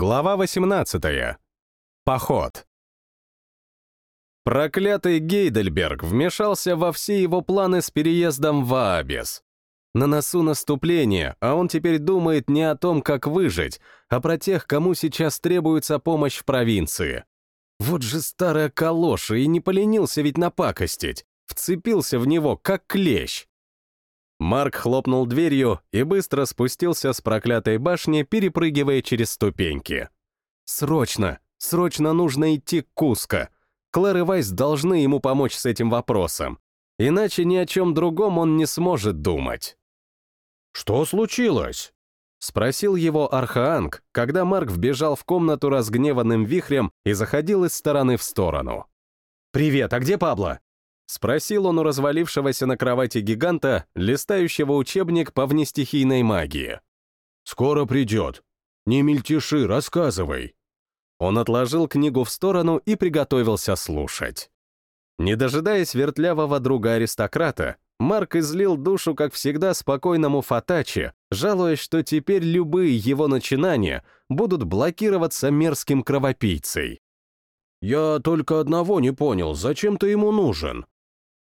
Глава 18. Поход. Проклятый Гейдельберг вмешался во все его планы с переездом в Аабис. На носу наступление, а он теперь думает не о том, как выжить, а про тех, кому сейчас требуется помощь в провинции. Вот же старая калоша и не поленился ведь напакостить, вцепился в него, как клещ. Марк хлопнул дверью и быстро спустился с проклятой башни, перепрыгивая через ступеньки. Срочно, срочно нужно идти к Куско. Клэр и Вайс должны ему помочь с этим вопросом. Иначе ни о чем другом он не сможет думать. «Что случилось?» — спросил его Архаанг, когда Марк вбежал в комнату разгневанным вихрем и заходил из стороны в сторону. «Привет, а где Пабло?» — спросил он у развалившегося на кровати гиганта, листающего учебник по внестихийной магии. «Скоро придет. Не мельтеши, рассказывай». Он отложил книгу в сторону и приготовился слушать. Не дожидаясь вертлявого друга-аристократа, Марк излил душу, как всегда, спокойному Фатачи, жалуясь, что теперь любые его начинания будут блокироваться мерзким кровопийцей. «Я только одного не понял, зачем ты ему нужен?»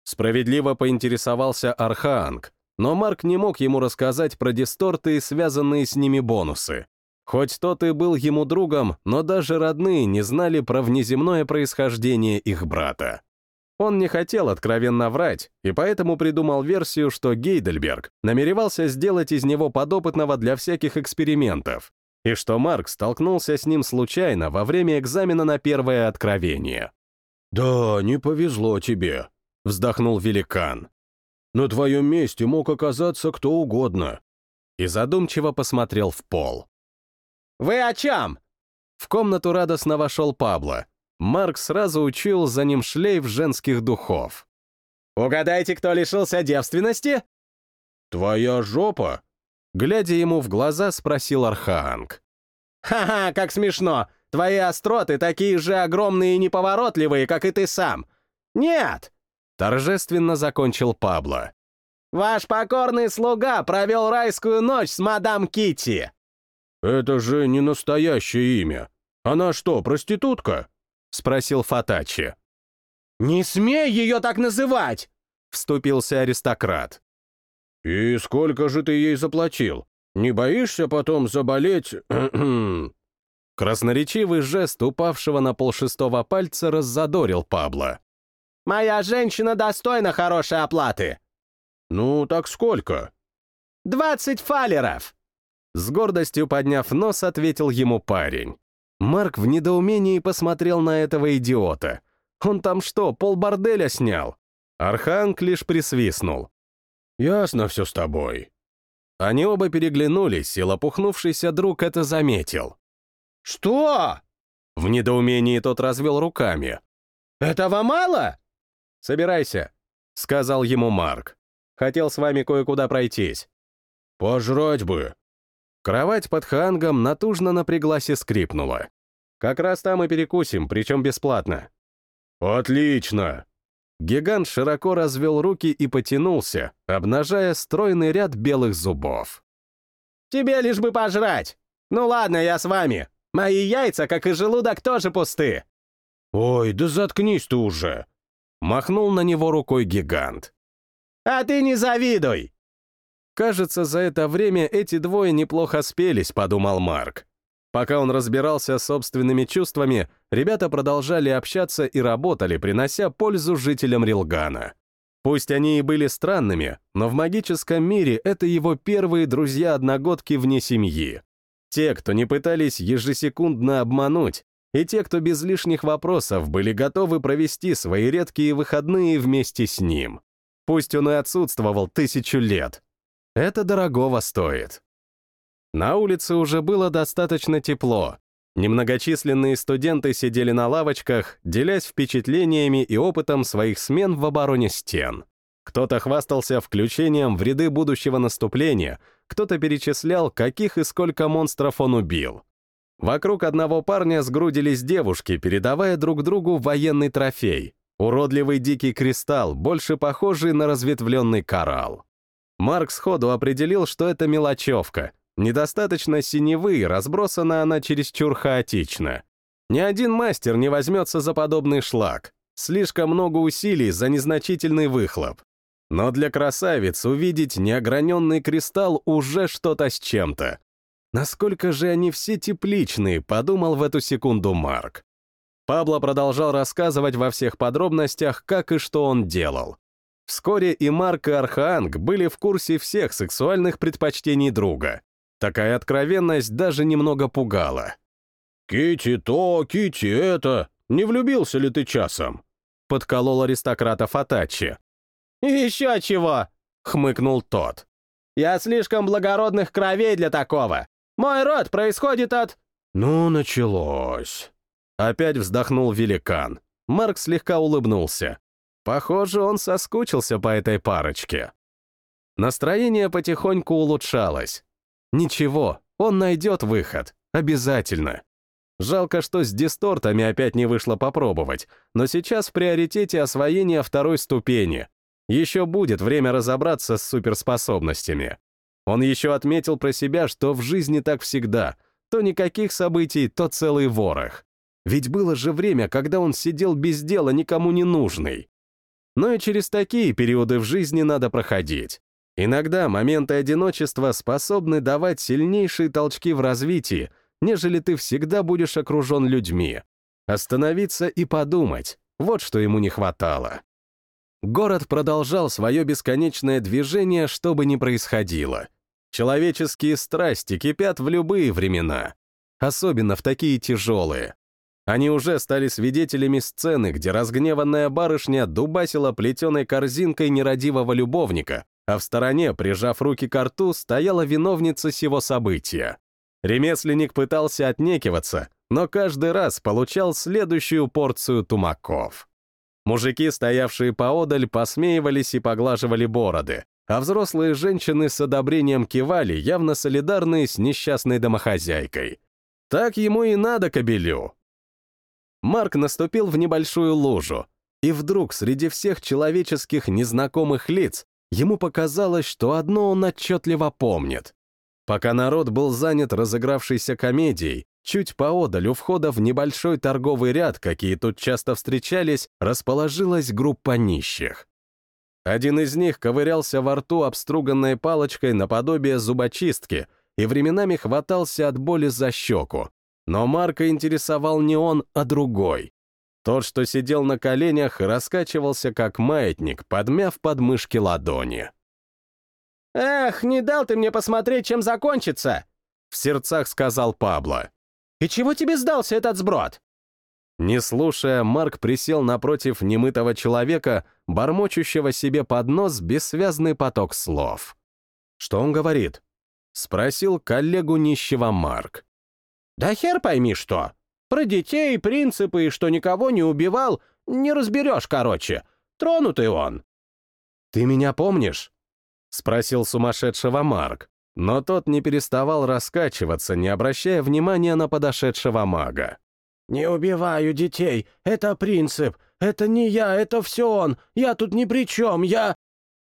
Справедливо поинтересовался Архаанг, но Марк не мог ему рассказать про дисторты и связанные с ними бонусы. Хоть тот и был ему другом, но даже родные не знали про внеземное происхождение их брата. Он не хотел откровенно врать, и поэтому придумал версию, что Гейдельберг намеревался сделать из него подопытного для всяких экспериментов, и что Марк столкнулся с ним случайно во время экзамена на первое откровение. «Да, не повезло тебе», — вздохнул великан. «На твоем месте мог оказаться кто угодно». И задумчиво посмотрел в пол. «Вы о чем?» В комнату радостно вошел Пабло. Марк сразу учил за ним шлейф женских духов. «Угадайте, кто лишился девственности?» «Твоя жопа?» Глядя ему в глаза, спросил Архаанг. «Ха-ха, как смешно! Твои остроты такие же огромные и неповоротливые, как и ты сам! Нет, Торжественно закончил Пабло. «Ваш покорный слуга провел райскую ночь с мадам Кити. «Это же не настоящее имя. Она что, проститутка?» — спросил Фатачи. «Не смей ее так называть!» — вступился аристократ. «И сколько же ты ей заплатил? Не боишься потом заболеть?» Красноречивый жест упавшего на полшестого пальца раззадорил Пабло. Моя женщина достойна хорошей оплаты. Ну, так сколько? Двадцать фалеров. С гордостью подняв нос, ответил ему парень. Марк в недоумении посмотрел на этого идиота. Он там что, полборделя снял? Арханг лишь присвистнул. «Ясно все с тобой». Они оба переглянулись, и лопухнувшийся друг это заметил. «Что?» В недоумении тот развел руками. «Этого мало?» «Собирайся», — сказал ему Марк. «Хотел с вами кое-куда пройтись». «Пожрать бы». Кровать под хангом натужно напряглась и скрипнула. «Как раз там и перекусим, причем бесплатно». «Отлично!» Гигант широко развел руки и потянулся, обнажая стройный ряд белых зубов. «Тебе лишь бы пожрать! Ну ладно, я с вами. Мои яйца, как и желудок, тоже пусты!» «Ой, да заткнись ты уже!» Махнул на него рукой гигант. «А ты не завидуй!» Кажется, за это время эти двое неплохо спелись, подумал Марк. Пока он разбирался с собственными чувствами, ребята продолжали общаться и работали, принося пользу жителям Рилгана. Пусть они и были странными, но в магическом мире это его первые друзья-одногодки вне семьи. Те, кто не пытались ежесекундно обмануть, и те, кто без лишних вопросов были готовы провести свои редкие выходные вместе с ним. Пусть он и отсутствовал тысячу лет. Это дорогого стоит. На улице уже было достаточно тепло. Немногочисленные студенты сидели на лавочках, делясь впечатлениями и опытом своих смен в обороне стен. Кто-то хвастался включением в ряды будущего наступления, кто-то перечислял, каких и сколько монстров он убил. Вокруг одного парня сгрудились девушки, передавая друг другу военный трофей. Уродливый дикий кристалл, больше похожий на разветвленный коралл. Марк сходу определил, что это мелочевка, Недостаточно синевы, разбросана она чересчур хаотично. Ни один мастер не возьмется за подобный шлак. Слишком много усилий за незначительный выхлоп. Но для красавиц увидеть неограненный кристалл уже что-то с чем-то. Насколько же они все тепличные, подумал в эту секунду Марк. Пабло продолжал рассказывать во всех подробностях, как и что он делал. Вскоре и Марк, и Архаанг были в курсе всех сексуальных предпочтений друга. Такая откровенность даже немного пугала. Кити то, Кити это. Не влюбился ли ты часом?» — подколол аристократа Фатачи. «Еще чего!» — хмыкнул тот. «Я слишком благородных кровей для такого. Мой род происходит от...» «Ну, началось». Опять вздохнул великан. Марк слегка улыбнулся. Похоже, он соскучился по этой парочке. Настроение потихоньку улучшалось. Ничего, он найдет выход. Обязательно. Жалко, что с дистортами опять не вышло попробовать, но сейчас в приоритете освоение второй ступени. Еще будет время разобраться с суперспособностями. Он еще отметил про себя, что в жизни так всегда. То никаких событий, то целый ворох. Ведь было же время, когда он сидел без дела, никому не нужный. Но и через такие периоды в жизни надо проходить. Иногда моменты одиночества способны давать сильнейшие толчки в развитии, нежели ты всегда будешь окружен людьми. Остановиться и подумать — вот что ему не хватало. Город продолжал свое бесконечное движение, что бы ни происходило. Человеческие страсти кипят в любые времена, особенно в такие тяжелые. Они уже стали свидетелями сцены, где разгневанная барышня дубасила плетеной корзинкой нерадивого любовника, а в стороне, прижав руки к рту, стояла виновница сего события. Ремесленник пытался отнекиваться, но каждый раз получал следующую порцию тумаков. Мужики, стоявшие поодаль, посмеивались и поглаживали бороды, а взрослые женщины с одобрением кивали, явно солидарные с несчастной домохозяйкой. Так ему и надо кобелю. Марк наступил в небольшую лужу, и вдруг среди всех человеческих незнакомых лиц ему показалось, что одно он отчетливо помнит. Пока народ был занят разыгравшейся комедией, чуть поодаль у входа в небольшой торговый ряд, какие тут часто встречались, расположилась группа нищих. Один из них ковырялся во рту обструганной палочкой наподобие зубочистки и временами хватался от боли за щеку. Но Марка интересовал не он, а другой. Тот, что сидел на коленях раскачивался как маятник, подмяв подмышки ладони. «Эх, не дал ты мне посмотреть, чем закончится!» В сердцах сказал Пабло. «И чего тебе сдался этот сброд?» Не слушая, Марк присел напротив немытого человека, бормочущего себе под нос бессвязный поток слов. «Что он говорит?» — спросил коллегу нищего Марк. «Да хер пойми что. Про детей, принципы и что никого не убивал, не разберешь, короче. Тронутый он». «Ты меня помнишь?» — спросил сумасшедшего Марк, но тот не переставал раскачиваться, не обращая внимания на подошедшего мага. «Не убиваю детей, это принцип, это не я, это все он, я тут ни при чем, я...»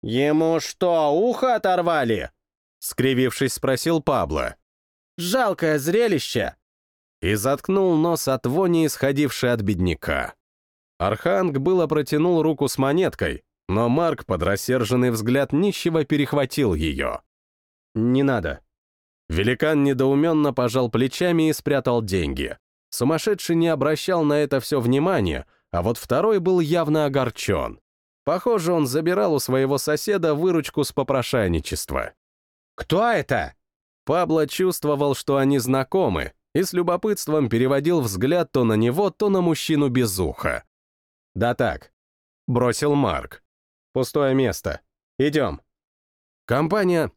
«Ему что, ухо оторвали?» — скривившись, спросил Пабло. «Жалкое зрелище!» И заткнул нос от вони, исходившей от бедняка. Арханг было протянул руку с монеткой, но Марк под рассерженный взгляд нищего перехватил ее. «Не надо». Великан недоуменно пожал плечами и спрятал деньги. Сумасшедший не обращал на это все внимания, а вот второй был явно огорчен. Похоже, он забирал у своего соседа выручку с попрошайничества. «Кто это?» Пабло чувствовал, что они знакомы, и с любопытством переводил взгляд то на него, то на мужчину без уха. «Да так», — бросил Марк. Пустое место. Идем. Компания...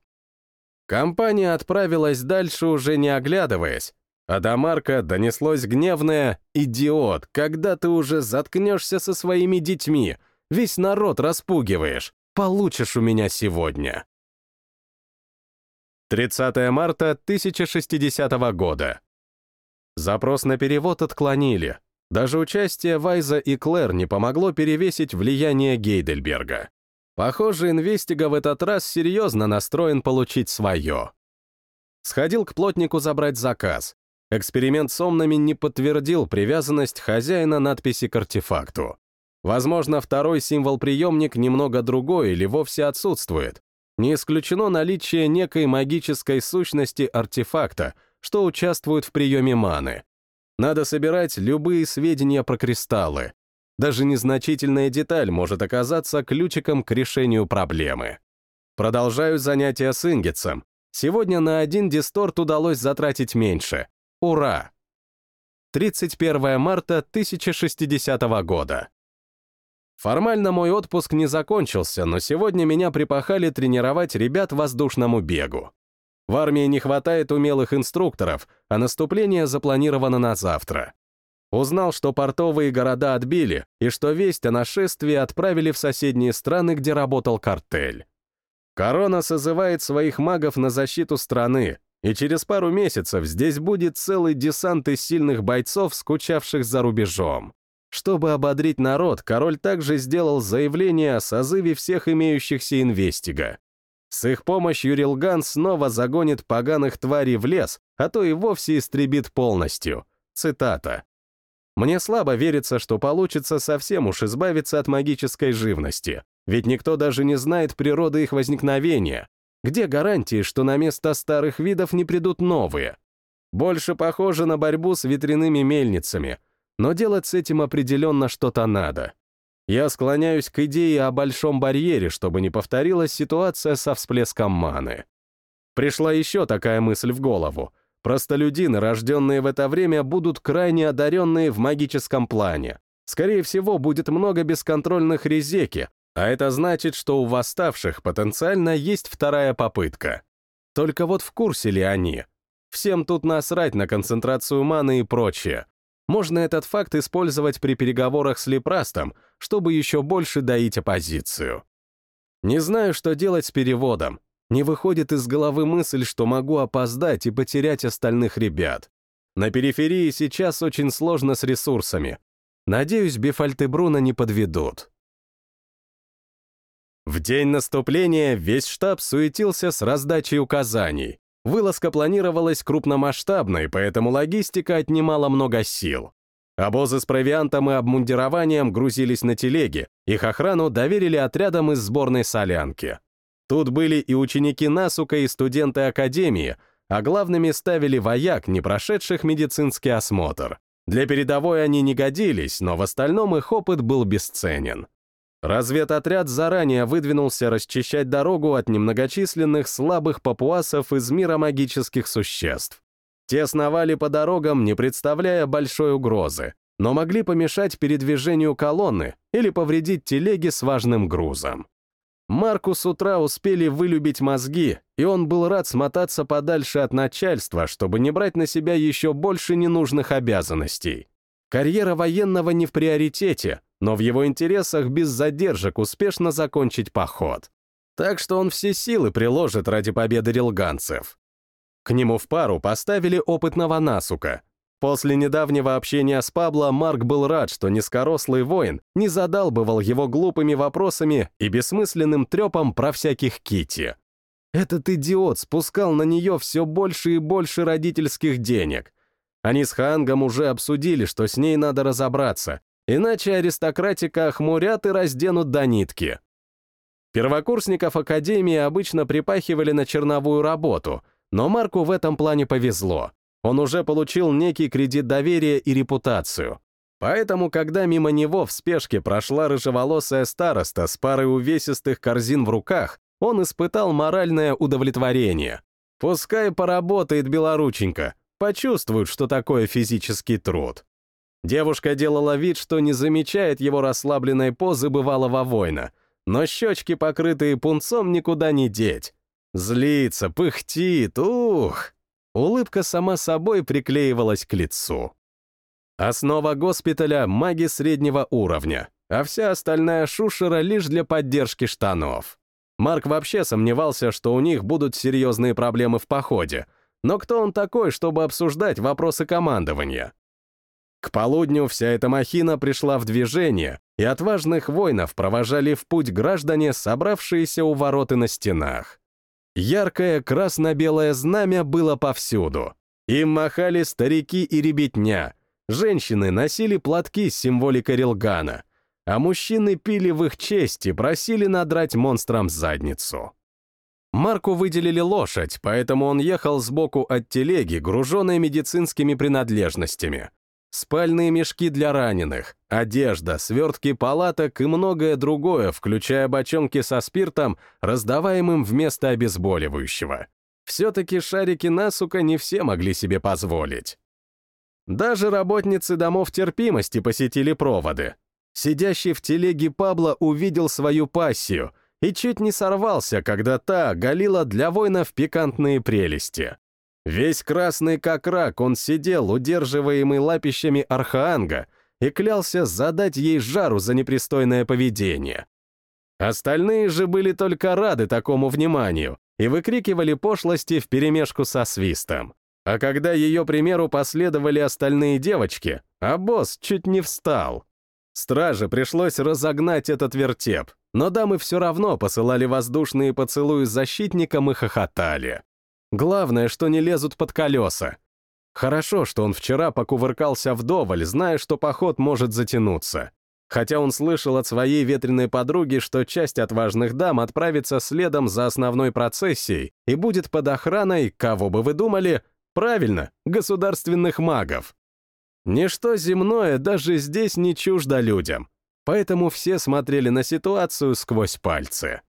Компания отправилась дальше, уже не оглядываясь, а до Марка донеслось гневное «Идиот, когда ты уже заткнешься со своими детьми? Весь народ распугиваешь. Получишь у меня сегодня». 30 марта 1060 года. Запрос на перевод отклонили. Даже участие Вайза и Клэр не помогло перевесить влияние Гейдельберга. Похоже, Инвестига в этот раз серьезно настроен получить свое. Сходил к плотнику забрать заказ. Эксперимент с омнами не подтвердил привязанность хозяина надписи к артефакту. Возможно, второй символ-приемник немного другой или вовсе отсутствует. Не исключено наличие некой магической сущности артефакта, что участвует в приеме маны. Надо собирать любые сведения про кристаллы. Даже незначительная деталь может оказаться ключиком к решению проблемы. Продолжаю занятия с ингетсом. Сегодня на один дисторт удалось затратить меньше. Ура! 31 марта 1060 года. Формально мой отпуск не закончился, но сегодня меня припахали тренировать ребят воздушному бегу. В армии не хватает умелых инструкторов, а наступление запланировано на завтра. Узнал, что портовые города отбили и что весть о нашествии отправили в соседние страны, где работал картель. Корона созывает своих магов на защиту страны, и через пару месяцев здесь будет целый десант из сильных бойцов, скучавших за рубежом. Чтобы ободрить народ, король также сделал заявление о созыве всех имеющихся инвестига. С их помощью Рилган снова загонит поганых тварей в лес, а то и вовсе истребит полностью. Цитата. «Мне слабо верится, что получится совсем уж избавиться от магической живности, ведь никто даже не знает природы их возникновения. Где гарантии, что на место старых видов не придут новые? Больше похоже на борьбу с ветряными мельницами — но делать с этим определенно что-то надо. Я склоняюсь к идее о большом барьере, чтобы не повторилась ситуация со всплеском маны. Пришла еще такая мысль в голову. Простолюдины, рожденные в это время, будут крайне одаренные в магическом плане. Скорее всего, будет много бесконтрольных резеки, а это значит, что у восставших потенциально есть вторая попытка. Только вот в курсе ли они? Всем тут насрать на концентрацию маны и прочее можно этот факт использовать при переговорах с Лепрастом, чтобы еще больше доить оппозицию. Не знаю, что делать с переводом. Не выходит из головы мысль, что могу опоздать и потерять остальных ребят. На периферии сейчас очень сложно с ресурсами. Надеюсь, Бефальт и Бруно не подведут. В день наступления весь штаб суетился с раздачей указаний. Вылазка планировалась крупномасштабной, поэтому логистика отнимала много сил. Обозы с провиантом и обмундированием грузились на телеги, их охрану доверили отрядам из сборной солянки. Тут были и ученики Насука, и студенты Академии, а главными ставили вояк, не прошедших медицинский осмотр. Для передовой они не годились, но в остальном их опыт был бесценен. Разведотряд заранее выдвинулся расчищать дорогу от немногочисленных слабых папуасов из мира магических существ. Те сновали по дорогам, не представляя большой угрозы, но могли помешать передвижению колонны или повредить телеги с важным грузом. Марку с утра успели вылюбить мозги, и он был рад смотаться подальше от начальства, чтобы не брать на себя еще больше ненужных обязанностей. Карьера военного не в приоритете, но в его интересах без задержек успешно закончить поход. Так что он все силы приложит ради победы рилганцев. К нему в пару поставили опытного Насука. После недавнего общения с Пабло Марк был рад, что низкорослый воин не задалбывал его глупыми вопросами и бессмысленным трепом про всяких Кити. Этот идиот спускал на нее все больше и больше родительских денег. Они с Хангом уже обсудили, что с ней надо разобраться, Иначе аристократика охмурят и разденут до нитки. Первокурсников Академии обычно припахивали на черновую работу, но Марку в этом плане повезло. Он уже получил некий кредит доверия и репутацию. Поэтому, когда мимо него в спешке прошла рыжеволосая староста с парой увесистых корзин в руках, он испытал моральное удовлетворение. Пускай поработает белорученько, почувствует, что такое физический труд. Девушка делала вид, что не замечает его расслабленной позы бывалого воина, но щечки, покрытые пунцом, никуда не деть. Злится, пыхтит, ух! Улыбка сама собой приклеивалась к лицу. Основа госпиталя — маги среднего уровня, а вся остальная шушера лишь для поддержки штанов. Марк вообще сомневался, что у них будут серьезные проблемы в походе, но кто он такой, чтобы обсуждать вопросы командования? К полудню вся эта махина пришла в движение, и отважных воинов провожали в путь граждане, собравшиеся у ворот и на стенах. Яркое красно-белое знамя было повсюду. Им махали старики и ребятня. Женщины носили платки с символикой Рилгана, а мужчины пили в их честь и просили надрать монстрам задницу. Марку выделили лошадь, поэтому он ехал сбоку от телеги, груженной медицинскими принадлежностями. Спальные мешки для раненых, одежда, свертки палаток и многое другое, включая бочонки со спиртом, раздаваемым вместо обезболивающего. Все-таки шарики насука не все могли себе позволить. Даже работницы домов терпимости посетили проводы. Сидящий в телеге Пабло увидел свою пассию и чуть не сорвался, когда та галила для воинов пикантные прелести. Весь красный как рак он сидел, удерживаемый лапищами архаанга, и клялся задать ей жару за непристойное поведение. Остальные же были только рады такому вниманию и выкрикивали пошлости вперемешку со свистом. А когда ее примеру последовали остальные девочки, а босс чуть не встал. Страже пришлось разогнать этот вертеп, но дамы все равно посылали воздушные поцелуи защитникам и хохотали. Главное, что не лезут под колеса. Хорошо, что он вчера покувыркался вдоволь, зная, что поход может затянуться. Хотя он слышал от своей ветреной подруги, что часть отважных дам отправится следом за основной процессией и будет под охраной, кого бы вы думали, правильно, государственных магов. Ничто земное даже здесь не чуждо людям, поэтому все смотрели на ситуацию сквозь пальцы.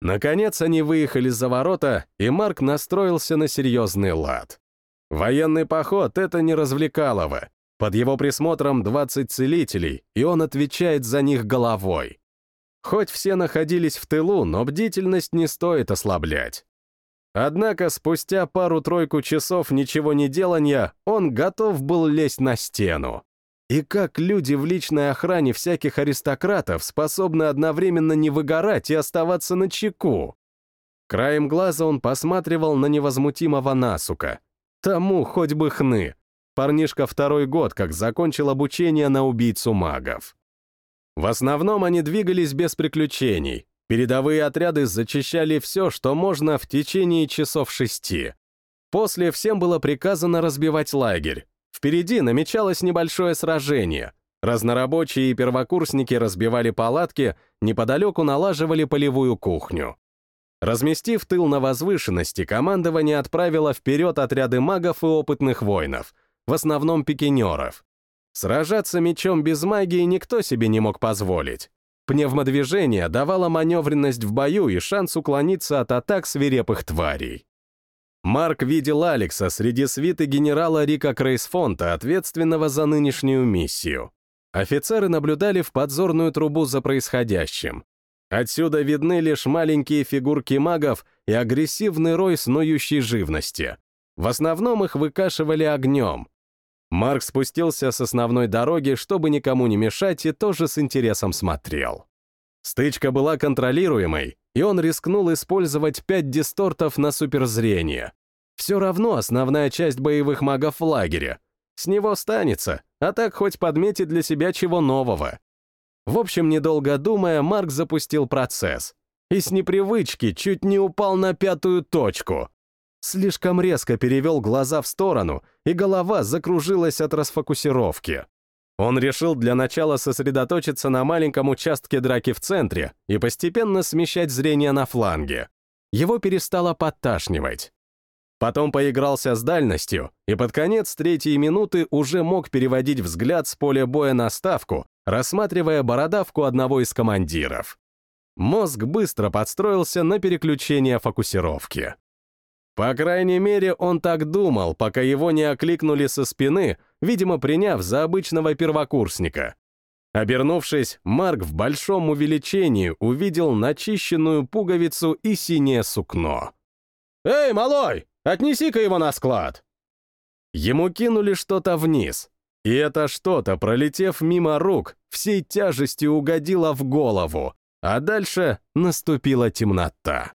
Наконец они выехали за ворота, и Марк настроился на серьезный лад. Военный поход — это не развлекалово. Под его присмотром 20 целителей, и он отвечает за них головой. Хоть все находились в тылу, но бдительность не стоит ослаблять. Однако спустя пару-тройку часов ничего не делания он готов был лезть на стену. И как люди в личной охране всяких аристократов способны одновременно не выгорать и оставаться на чеку? Краем глаза он посматривал на невозмутимого Насука. Тому хоть бы хны. Парнишка второй год, как закончил обучение на убийцу магов. В основном они двигались без приключений. Передовые отряды зачищали все, что можно в течение часов шести. После всем было приказано разбивать лагерь, Впереди намечалось небольшое сражение. Разнорабочие и первокурсники разбивали палатки, неподалеку налаживали полевую кухню. Разместив тыл на возвышенности, командование отправило вперед отряды магов и опытных воинов, в основном пикинеров. Сражаться мечом без магии никто себе не мог позволить. Пневмодвижение давало маневренность в бою и шанс уклониться от атак свирепых тварей. Марк видел Алекса среди свиты генерала Рика Крейсфонта, ответственного за нынешнюю миссию. Офицеры наблюдали в подзорную трубу за происходящим. Отсюда видны лишь маленькие фигурки магов и агрессивный рой снующей живности. В основном их выкашивали огнем. Марк спустился с основной дороги, чтобы никому не мешать, и тоже с интересом смотрел. Стычка была контролируемой, и он рискнул использовать пять дистортов на суперзрение. Все равно основная часть боевых магов в лагере. С него станется, а так хоть подметит для себя чего нового. В общем, недолго думая, Марк запустил процесс. И с непривычки чуть не упал на пятую точку. Слишком резко перевел глаза в сторону, и голова закружилась от расфокусировки. Он решил для начала сосредоточиться на маленьком участке драки в центре и постепенно смещать зрение на фланге. Его перестало подташнивать. Потом поигрался с дальностью, и под конец третьей минуты уже мог переводить взгляд с поля боя на ставку, рассматривая бородавку одного из командиров. Мозг быстро подстроился на переключение фокусировки. По крайней мере, он так думал, пока его не окликнули со спины, видимо, приняв за обычного первокурсника. Обернувшись, Марк в большом увеличении увидел начищенную пуговицу и синее сукно. «Эй, малой, отнеси-ка его на склад!» Ему кинули что-то вниз, и это что-то, пролетев мимо рук, всей тяжестью угодило в голову, а дальше наступила темнота.